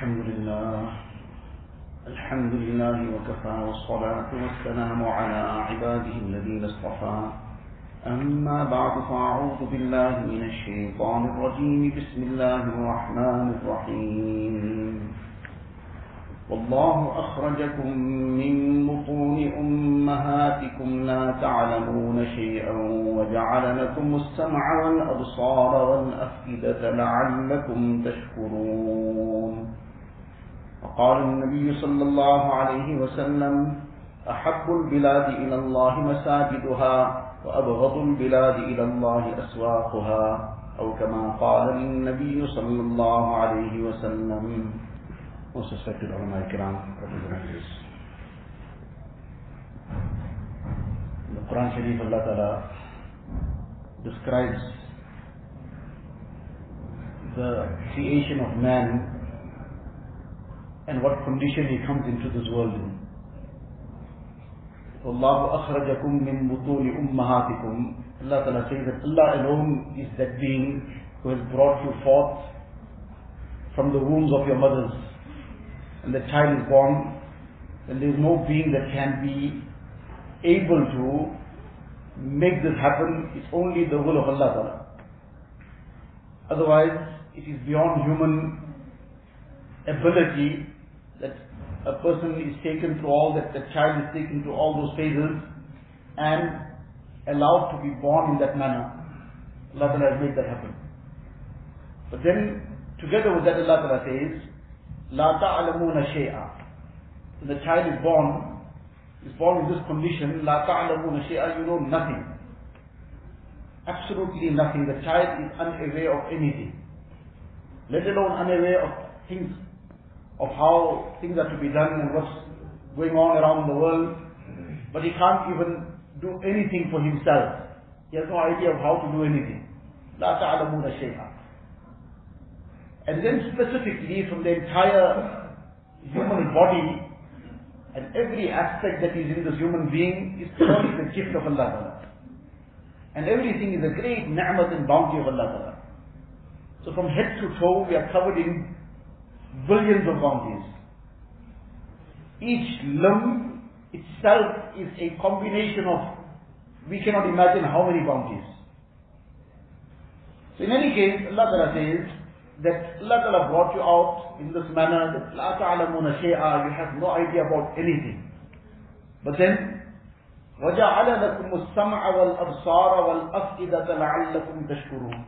الحمد لله. الحمد لله وكفى والصلاة والسلام على عباده الذين اصطفى. أما بعد فأعوذ بالله من الشيطان الرجيم. بسم الله الرحمن الرحيم. والله أخرجكم من بطون أمهاتكم لا تعلمون شيئا وجعل لكم السمع والأبصار والأفئدة لعلكم تشكرون. وقال النبي صلى الله عليه وسلم أحب البلاد إلى الله مساجدها وأبغض البلاد إلى الله أسواقها أو كما قال النبي صلى الله عليه وسلم kiram, representatives. In the Quran Sharif, Allah Ta'ala describes the creation of man and what condition he comes into this world in. Allah akhrajakum min butuli ummahatikum. Allah Ta'ala says that Allah alone is that being who has brought you forth from the wombs of your mothers. And the child is born, and there is no being that can be able to make this happen. It's only the will of Allah Ta'ala. Otherwise, it is beyond human ability that a person is taken through all that, the child is taken through all those phases and allowed to be born in that manner. Allah Ta'ala has made that happen. But then, together with that, Allah Ta'ala says, لا تعلمون شيئا. When the child is born, is born in this condition, لا تعلمون شيئا, you know nothing. Absolutely nothing. The child is unaware of anything. Let alone unaware of things, of how things are to be done and what's going on around the world. But he can't even do anything for himself. He has no idea of how to do anything. لا تعلمون شيئا. And then specifically from the entire human body and every aspect that is in this human being is purely the gift of Allah Ta'ala. And everything is a great ni'mat and bounty of Allah Ta'ala. So from head to toe we are covered in billions of bounties. Each limb itself is a combination of, we cannot imagine how many bounties. So in any case, Allah Ta'ala says, that Allah Ta'ala brought you out in this manner, that La ta'alamuna shay'a, you have no idea about anything. But then, وَجَعَلَ لَكُمُ السَّمْعَ وَالْأَبْصَارَ وَالْأَفْئِدَةَ لَعَلَّكُمْ تَشْكُرُونَ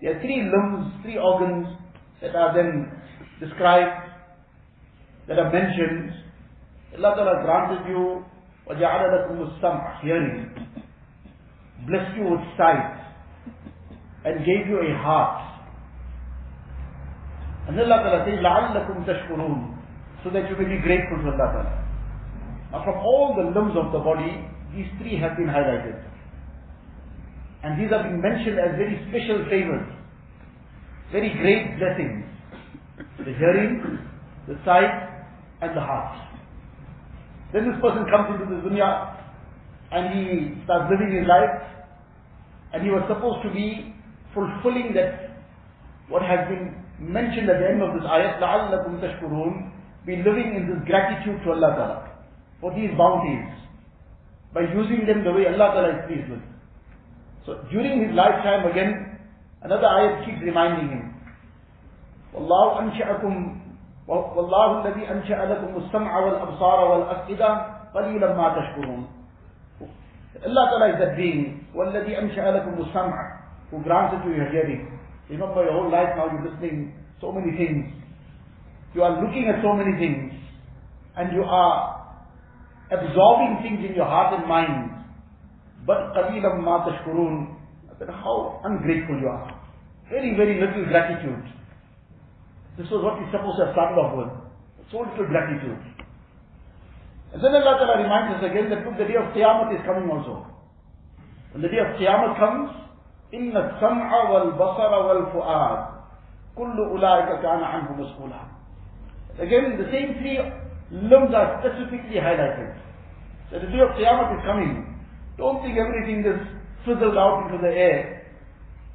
There are three limbs, three organs that are then described, that are mentioned. Allah Ta'ala granted you وَجَعَلَ لَكُمُ السَّمْعَ Hearing. Blessed you with sight. And gave you a heart. And Allah Ta'ala says, لَعَلَّكُمْ تَشْكُرُونَ So that you may be grateful to Allah Ta'ala. Now from all the limbs of the body, these three have been highlighted. And these have been mentioned as very special favors. Very great blessings. The hearing, the sight, and the heart. Then this person comes into the dunya and he starts living his life and he was supposed to be fulfilling that what has been mentioned at the end of this ayat, لَعَلَّكُمْ تَشْكُرُونَ Be living in this gratitude to Allah Ta'ala for these bounties by using them the way Allah Ta'ala is pleased with. So during his lifetime again, another ayat keeps reminding him, وَاللَّهُ أَنْشَأَكُمْ وَاللَّهُ الَّذِي أَنْشَأَ لَكُمُ السَّمْعَ وَالْأَبْصَارَ وَالْأَفْئِدَةَ قَلِيلًا مَا تَشْكُرُونَ Allah Ta'ala is that being, وَالَّذِي أَنْشَأَ لَكُمُ السَّمْعَ who granted you your hearing. Remember your whole life now you're listening so many things. You are looking at so many things. And you are absorbing things in your heart and mind. But قَلِيلًا مَا تَشْكُرُونَ Then how ungrateful you are. Very, very little gratitude. This was what we're supposed to have started off with. So little gratitude. And then Allah Ta'ala reminds us again that look, the day of Qiyamah is coming also. When the day of Qiyamah comes, إن السمع والبصر والفؤاد كل أولئك كان عنه مسؤولا Again, the same three limbs are specifically highlighted. So the day of Qiyamah is coming. Don't think everything is fizzled out into the air.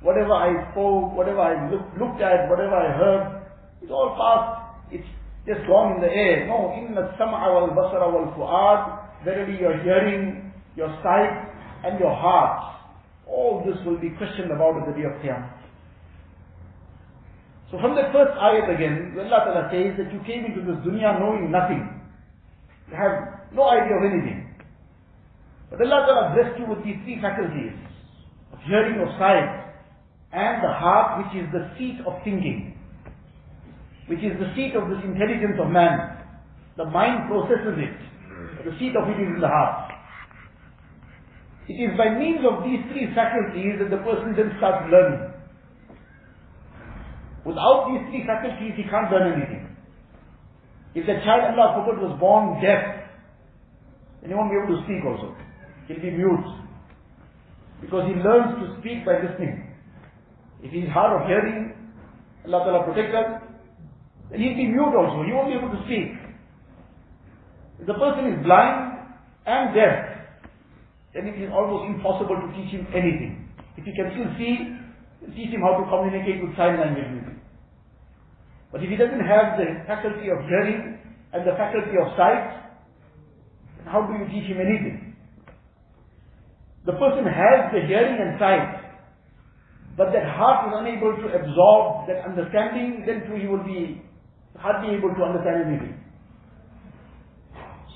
Whatever I spoke, whatever I look, looked at, whatever I heard, It's all past. It's just gone in the air. No, in the sam'a wal basara wal fu'ad, verily your hearing, your sight, and your heart, all this will be questioned about at the day of Qiyamah. So from the first ayat again, Allah Ta'ala says that you came into this dunya knowing nothing. You have no idea of anything. But Allah Ta'ala blessed you with these three faculties of hearing, of sight, and the heart which is the seat of thinking, which is the seat of this intelligence of man. The mind processes it. The seat of it is in the heart. It is by means of these three faculties that the person then starts learning. Without these three faculties, he can't learn anything. If the child, Allah forbid, was born deaf, then he won't be able to speak also. He'll be mute. Because he learns to speak by listening. If he's hard of hearing, Allah Ta'ala protect us, then he'll be mute also. He won't be able to speak. If the person is blind and deaf, then it is almost impossible to teach him anything. If he can still see, teach him how to communicate with sign language but if he doesn't have the faculty of hearing and the faculty of sight, how do you teach him anything? The person has the hearing and sight, but that heart is unable to absorb that understanding, then too he will be hardly able to understand anything.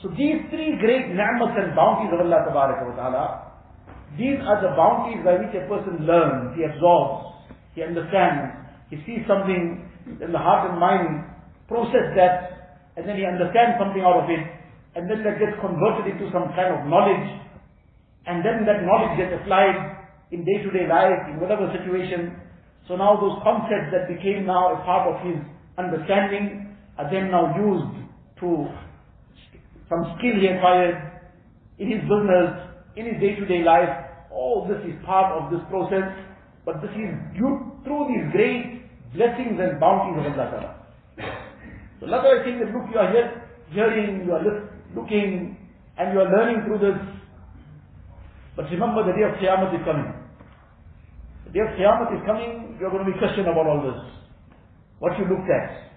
So these three great ni'mas and bounties of Allah Ta'ala, these are the bounties by which a person learns, he absorbs, he understands, he sees something then the heart and mind process that, and then he understands something out of it, and then that gets converted into some kind of knowledge, and then that knowledge gets applied in day-to-day life, in whatever situation. So now those concepts that became now a part of his understanding are then now used to some skill he acquired in his business, in his day-to-day life. All this is part of this process, but this is due through these great blessings and bounties of Allah Ta'ala. So Allah Ta'ala is saying that look, you are here, hearing, you are looking, and you are learning through this. But remember the day of Qiyamah is coming. The day of Qiyamah is coming, you are going to be questioned about all this. What you looked at,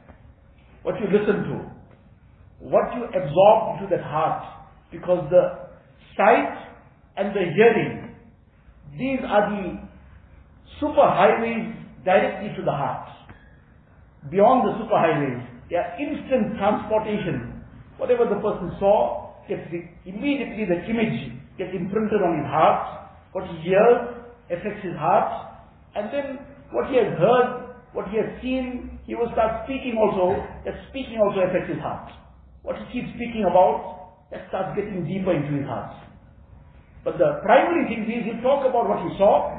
what you listened to, what you absorbed into that heart. Because the sight and the hearing, these are the super highways directly to the heart. Beyond the super highways, there are instant transportation. Whatever the person saw, gets the, immediately the image gets imprinted on his heart. What he hears affects his heart. And then what he has heard, what he has seen, he will start speaking also. That speaking also affects his heart. What he keeps speaking about, that starts getting deeper into his heart. But the primary thing is he'll talk about what he saw,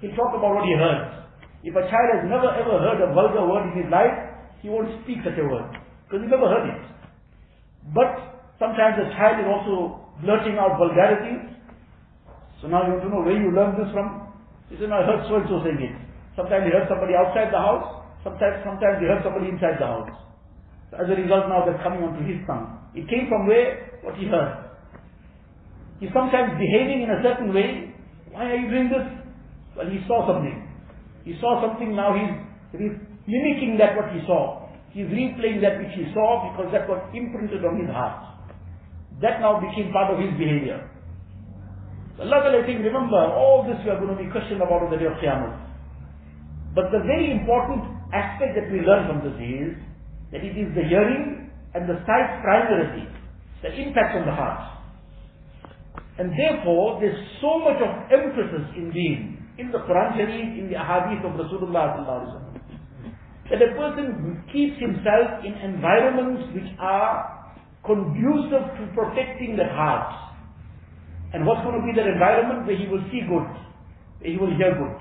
he'll talk about what he heard. If a child has never ever heard a vulgar word in his life, he won't speak such a word. Because he never heard it. But sometimes the child is also blurting out vulgarities. So now you want to know where you learned this from. He said, I heard so and so saying it. Sometimes he heard somebody outside the house. Sometimes, sometimes he heard somebody inside the house. So as a result now that's coming onto his tongue. It came from where? What he heard. He's sometimes behaving in a certain way. Why are you doing this? Well, he saw something. He saw something now, he's, he's mimicking that what he saw. He's replaying that which he saw because that was imprinted on his heart. That now became part of his behavior. Allah I think, remember, all this we are going to be questioned about on the day of Qiyamah. But the very important aspect that we learn from this is that it is the hearing and the sight primarily, the impact on the heart. And therefore, there's so much of emphasis in being in the Quran Sharif, in the Ahadith of Rasulullah that a person keeps himself in environments which are conducive to protecting the heart. And what's going to be that environment where he will see good, where he will hear good.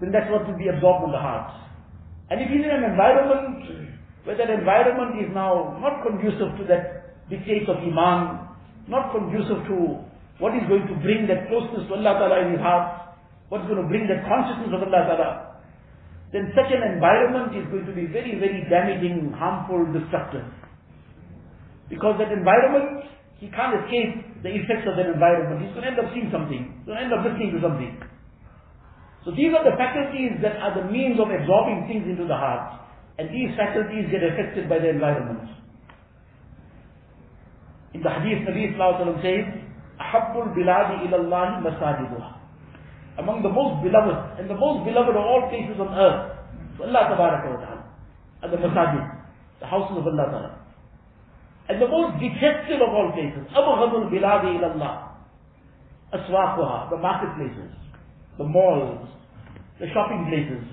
Then that's what will be absorbed in the heart. And if he's in an environment where that environment is now not conducive to that dictates of Iman, not conducive to what is going to bring that closeness to Allah Ta'ala in his heart, what's going to bring that consciousness of Allah Ta'ala, then such an environment is going to be very, very damaging, harmful, destructive. Because that environment, he can't escape the effects of that environment. He's going to end up seeing something. He's going to end up listening to something. So these are the faculties that are the means of absorbing things into the heart. And these faculties get affected by the environment. In the hadith, Nabi Sallallahu says, أحب البلاد إلى الله مساجدها Among the most beloved and the most beloved of all places on earth, to Allah Tabaraka wa Ta'ala, are the masajid, the houses of Allah Ta'ala. and the most detested of all places, Abghadul Biladi ilallah, Aswaquha, the marketplaces, the malls, the shopping places.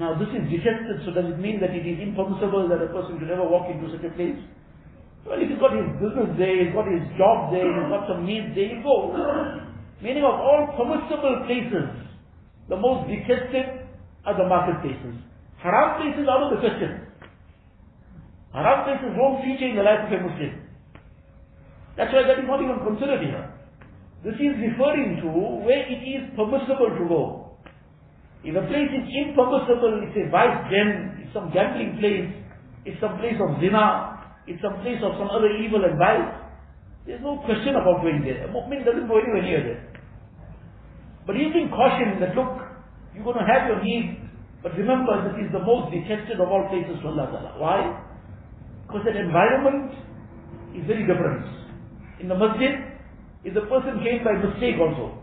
Now this is detested, so does it mean that it is impermissible that a person should ever walk into such a place? Well, if he's got his business there, he's got his job there, he's got some needs there, you go. Meaning of all permissible places, the most detested are the marketplaces. Haram places out of the question. Haram places won't feature in the life of a Muslim. That's why that is not even considered here. This is referring to where it is permissible to go. If a place is impermissible, it's a vice den, it's some gambling place, it's some place of zina, it's some place of some other evil and vice. There's no question about going there. A mu'min doesn't go anywhere near there. But he's being cautioned that look, you're going to have your needs, but remember this is the most detested of all places to Allah. Why? Because that environment is very different. In the masjid, if the person came by mistake also,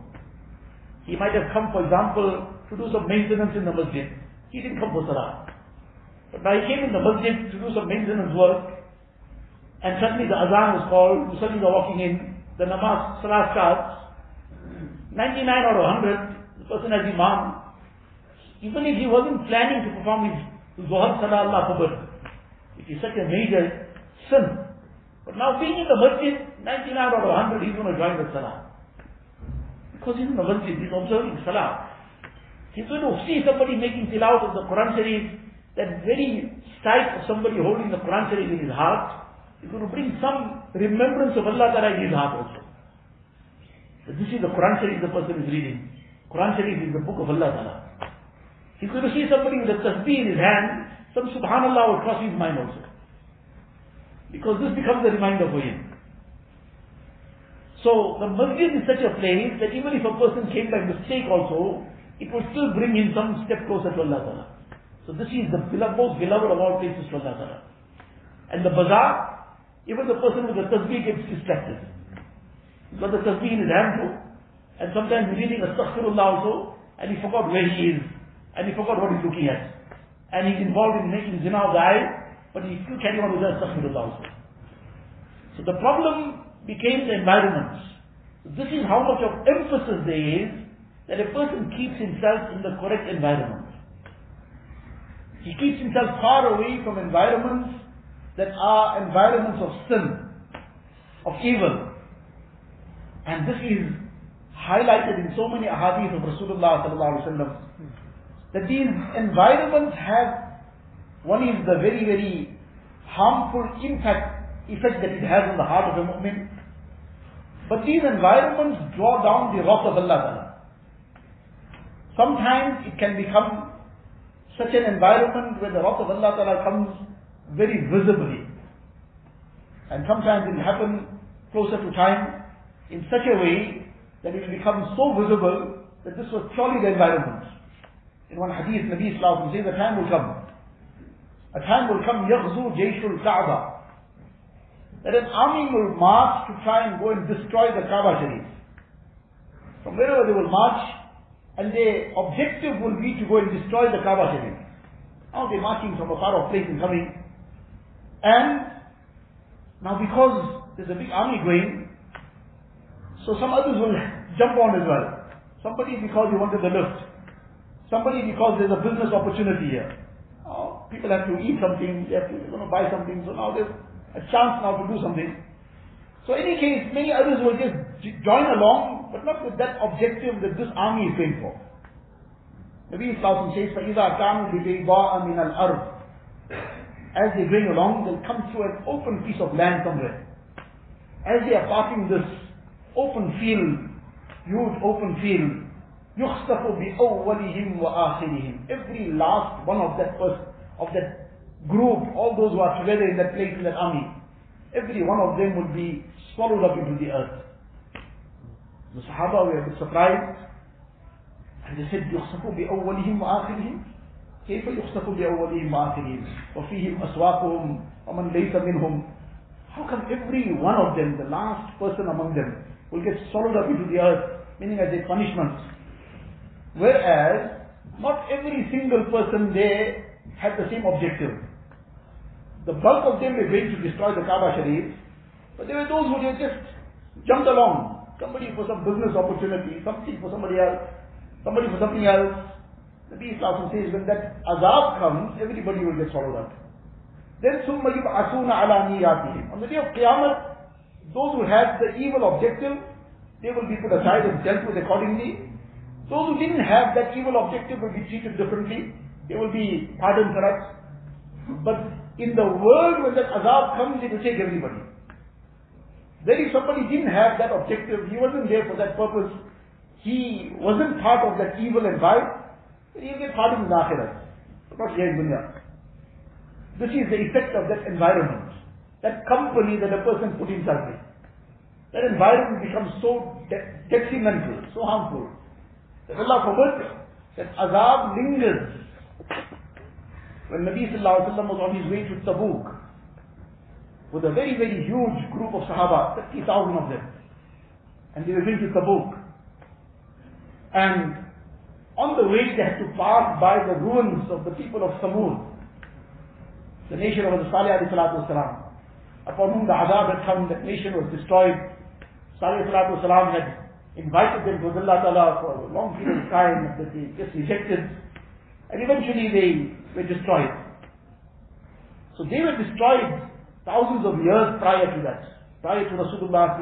he might have come, for example, to do some maintenance in the masjid. He didn't come for salah. But now he came in the masjid to do some maintenance work, and suddenly the azan was called, suddenly are walking in, the namaz, salah starts, 99 out of 100, the person has imam, even if he wasn't planning to perform his Zuhar Salah, Allah forbid. Is such a major sin. But now being in the masjid, 99 out of 100, he's going to join the Salah. Because he's in the masjid, he's observing Salah. He's going to see somebody making tilawat of the Quran Sharif, that very sight of somebody holding the Quran Sharif in his heart, is going to bring some remembrance of Allah Ta'ala in his heart also. But this is the Quran Sharif the person is reading. Quran Sharif is the book of Allah Ta'ala. He's going to see somebody with a tasbih in his hand, some subhanallah will cross his mind also. Because this becomes a reminder for him. So the masjid is such a place that even if a person came by mistake also, it will still bring him some step closer to Allah Ta'ala. So this is the most beloved of all places to Allah Ta'ala. And the bazaar, even the person with the tasbih gets distracted. Got the tasbih in his hand too. And sometimes he's reading astaghfirullah also, and he forgot where he is, and he forgot what he's looking at. And he's involved in making zina of the eye, but he still carrying on with the astaghfirullah also. So the problem became the environment. This is how much of emphasis there is that a person keeps himself in the correct environment. He keeps himself far away from environments that are environments of sin, of evil. And this is highlighted in so many ahadith of Rasulullah sallallahu that these environments have, one is the very, very harmful impact, effect that it has on the heart of a mu'min. But these environments draw down the wrath of Allah Ta'ala. Sometimes it can become such an environment where the wrath of Allah Ta'ala comes very visibly. And sometimes it will happen closer to time in such a way that it will become so visible that this was purely the environment. In one hadith, Nabi Sallallahu says, a time will come. A time will come, يَغْزُو جَيْشُ الْكَعْبَةِ That an army will march to try and go and destroy the Kaaba Sharif. From wherever they will march, and their objective will be to go and destroy the Kaaba Sharif. Now they're marching from a far off place and coming. And now because there's a big army going, so some others will jump on as well. Somebody because he wanted the lift. Somebody because there's a business opportunity here. Oh, people have to eat something, they have to, they're going to buy something, so now there's a chance now to do something. So in any case, many others will just join along, but not with that objective that this army is going for. Nabi Islam says, فَإِذَا كَانُوا بِبَيْضَاءَ مِنَ الْأَرْضِ as they're going along, they'll come through an open piece of land somewhere. As they are passing this open field, huge open field, يُخْسَفُ بِأَوَّلِهِمْ وَآخِرِهِمْ Every last one of that person, of that group, all those who are together in that place, in that army, every one of them would be swallowed up into the earth. The Sahaba were a bit surprised, and they said, يُخْسَفُ بِأَوَّلِهِمْ وَآخِرِهِمْ كيف يخسف بأولهم وآخرهم وفيهم أسواقهم ومن ليس منهم How come every one of them, the last person among them, will get swallowed up into the earth, meaning as a punishment? Whereas, not every single person there had the same objective. The bulk of them were going to destroy the Kaaba Sharif, but there were those who just jumped along. Somebody for some business opportunity, something for somebody else, somebody for something else. The Islam says when that azab comes, everybody will get swallowed up. Then ثُمَّ يُبْعَثُونَ عَلَى نِيَاتِهِمْ On the day of Qiyamah, those who had the evil objective, they will be put aside and dealt with accordingly. Those who didn't have that evil objective will be treated differently. They will be pardoned perhaps. But in the world when that azab comes, it will take everybody. Then if somebody didn't have that objective, he wasn't there for that purpose, he wasn't part of that evil vibe, he'll get pardoned in the akhirat. But not here in dunya. This is the effect of that environment, that company that a person put himself in. That environment becomes so de- detrimental, so harmful, that Allah forbid that azab lingers. When Nabi Sallallahu was on his way to Tabuk, with a very, very huge group of Sahaba, 30,000 of them, and they were going to Tabuk. And on the way they had to pass by the ruins of the people of Samud the nation of the Salih alayhi salatu upon whom the azab had come, that nation was destroyed. Salih salatu wasalam had invited them to Allah Ta'ala for a long period of time that they just rejected. And eventually they were destroyed. So they were destroyed thousands of years prior to that, prior to Rasulullah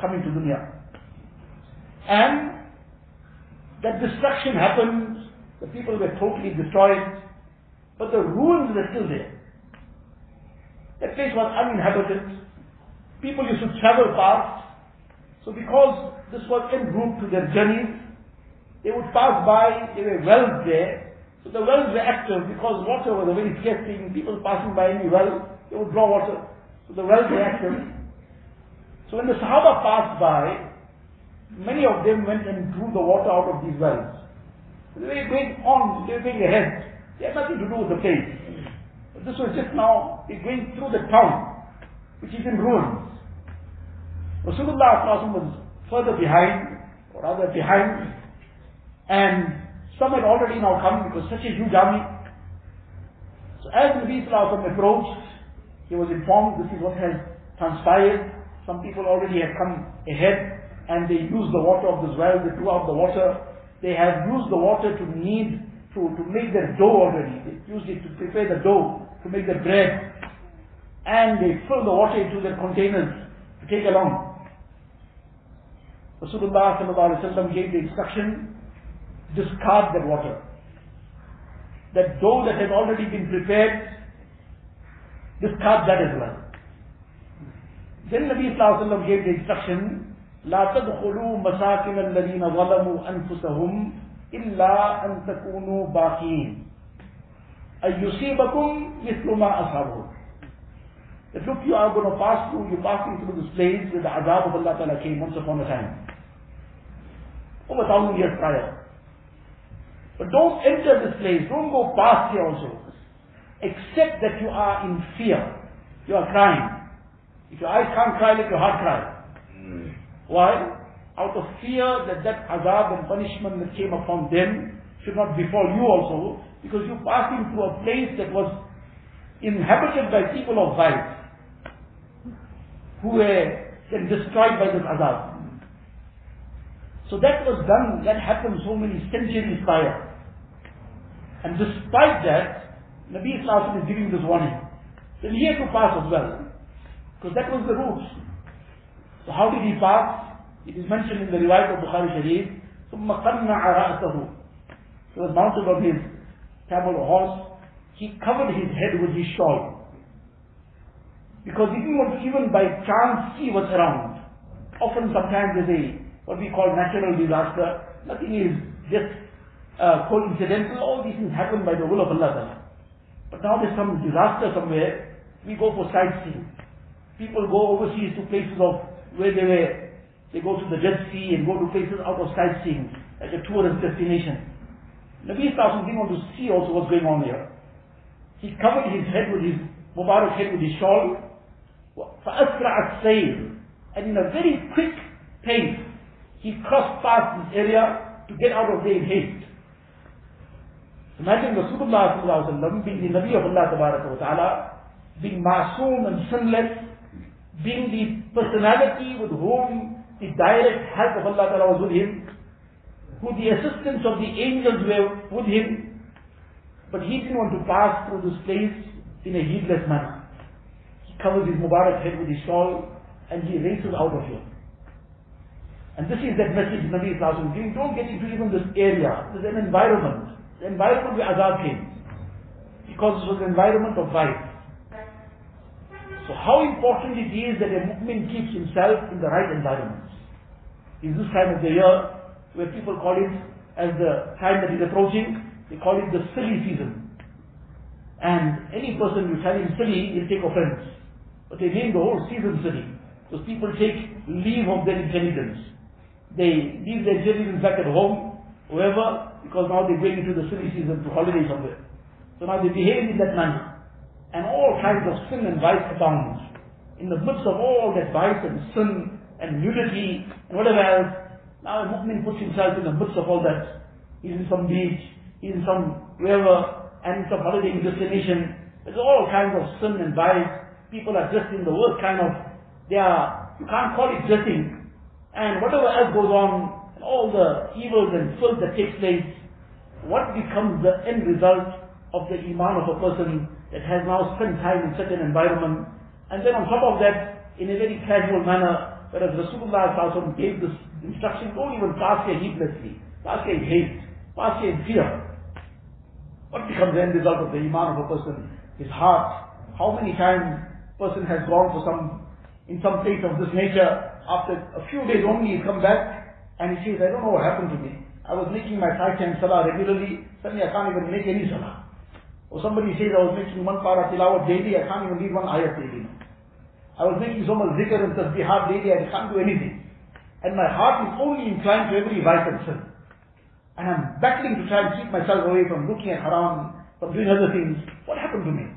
coming to dunya. And that destruction happened, the people were totally destroyed, but the ruins were still there. That place was uninhabited. People used to travel past. So because this was en route to their journeys, they would pass by, there were wells there. So the wells were active because water was a very scarce thing. People passing by any well, they would draw water. So the wells were active. So when the Sahaba passed by, many of them went and drew the water out of these wells. They were going on, they were going ahead. They had nothing to do with the place. But this was just now, they're going through the town, which is in ruins. Rasulullah was further behind, or rather behind, and some had already now come because such a huge army. So as Nabi Sallallahu approached, he was informed this is what has transpired. Some people already had come ahead and they used the water of this well, they drew out the water. They have used the water to knead to, to make their dough already. They used it to prepare the dough, to make the bread. And they fill the water into their containers to take along. Rasulullah gave the instruction, discard that water. That dough that had already been prepared, discard that as well. Then Nabi Sallallahu gave the instruction, لا تدخلوا مساكن الذين ظلموا أنفسهم إلا أن تكونوا باقين أن يصيبكم مثل ما أصابهم That look, you are going to pass through, you're passing through this place where the azab of Allah Ta'ala came once upon a time. Over a thousand years prior. But don't enter this place, don't go past here also. Except that you are in fear. You are crying. If your eyes can't cry, let your heart cry. Mm. Why? out of fear that that azab and punishment that came upon them should not befall you also, because you passing through a place that was inhabited by people of vice, who were then destroyed by this azab. So that was done, that happened so many centuries prior. And despite that, Nabi Islam is giving this warning. So he had to pass as well. Because that was the rules. So how did he pass? It is mentioned in the riwayat of Bukhari Sharif. ثُمَّ قَنَّعَ رَأْسَهُ He was mounted on his camel or horse. He covered his head with his shawl. Because he didn't want to even by chance see what's around. Often sometimes they say, what we call natural disaster. Nothing is just uh, coincidental. All these things happen by the will of Allah. But now there's some disaster somewhere. We go for sightseeing. People go overseas to places of where they were they go to the Dead Sea and go to places out of sightseeing, like a tourist destination. Nabi Sallallahu didn't want to see also what's going on here. He covered his head with his Mubarak head with his shawl. فَأَسْرَعَ السَّيْرِ And in a very quick pace, he crossed past this area to get out of there in haste. Imagine Rasulullah being the Nabi of Allah Ta'ala, being masoom and sinless, being the personality with whom the direct help of Allah Ta'ala was with him, who the assistance of the angels were with him, but he didn't want to pass through this place in a heedless manner. He covers his Mubarak head with his shawl and he races out of here. And this is that message Nabi Sallallahu giving. Don't get into even this area. There's an environment. The environment where Azab came. Because it was an environment of vice. So how important it is that a mu'min keeps himself in the right environment. In this time of the year, where people call it, as the time that is approaching, they call it the silly season. And any person you tell him silly, he'll take offense. But they name the whole season silly. Because people take leave of their intelligence. They leave their children back at home, wherever, because now they're going into the silly season to holiday somewhere. So now they behave in that manner. And all kinds of sin and vice abound. In the midst of all that vice and sin and nudity and whatever else, now a mu'min puts himself in the midst of all that. He's in some beach, he's in some wherever, and some holiday destination. There's all kinds of sin and vice. People are dressed in the worst kind of, they are, you can't call it dressing, and whatever else goes on, all the evils and filth that takes place, what becomes the end result of the iman of a person that has now spent time in such an environment, and then on top of that, in a very casual manner, whereas Rasulullah gave this instruction, don't even pass here heedlessly, pass here in haste, pass here in fear. What becomes the end result of the iman of a person? His heart. How many times person has gone for some, in some place of this nature, after a few days only he come back and he says, I don't know what happened to me. I was making my five times salah regularly, suddenly I can't even make any salah. Or somebody says I was making one para tilawat daily, I can't even read one ayat daily. I was making so much zikr and tasbihat daily, I can't do anything. And my heart is only inclined to every vice and sin. And I'm battling to try and keep myself away from looking at haram, from doing other things. What happened to me?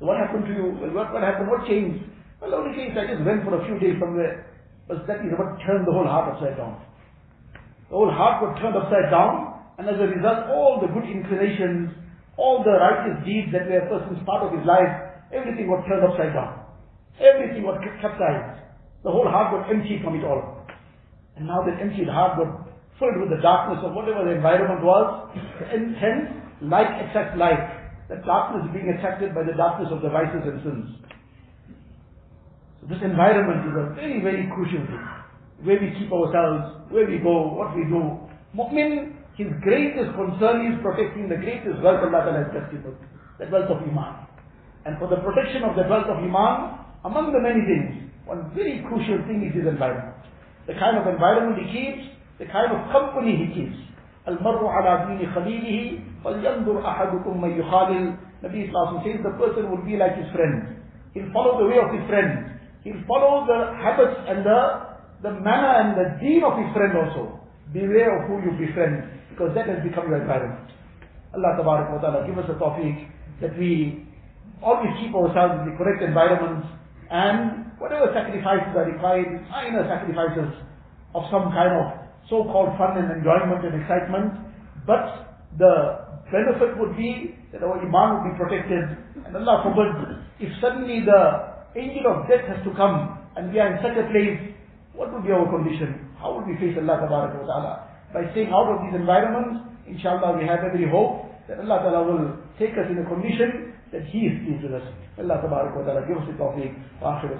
What happened to you? What, what happened? What changed? Well, the only case I just went for a few days somewhere. But that is what turned the whole heart upside down. The whole heart was turned upside down, and as a result, all the good inclinations, all the righteous deeds that were a person's part of his life, everything was turned upside down. Everything was capsized. The whole heart was empty from it all. And now that emptied heart got filled with the darkness of whatever the environment was, and hence, like attracts light. That darkness being attracted by the darkness of the vices and sins. This environment is a very, very crucial thing. Where we keep ourselves, where we go, what we do. Mu'min, his greatest concern is protecting the greatest wealth Allah Ta'ala has blessed with, that wealth of Iman. And for the protection of the wealth of Iman, among the many things, one very crucial thing is his environment. The kind of environment he keeps, the kind of company he keeps. المرء على دين خليله فلينظر أحدكم من يخالل Nabi Islam says the person will be like his friend. He'll follow the way of his friend. He'll follow the habits and the, the manner and the deen of his friend also. Beware of who you befriend, because that has become your environment. Allah wa ta'ala give us a tawfiq that we always keep ourselves in the correct environment and whatever sacrifices are required, minor sacrifices of some kind of so-called fun and enjoyment and excitement, but the benefit would be that our iman would be protected and Allah forbid if suddenly the angel of death has to come and we are in such a place, what would be our condition? How would we face Allah Ta'ala? By staying out of these environments, inshallah we have every hope that Allah Ta'ala will take us in a condition that He is pleased with us. Allah Ta'ala give us the tawfiq. Wa akhiru.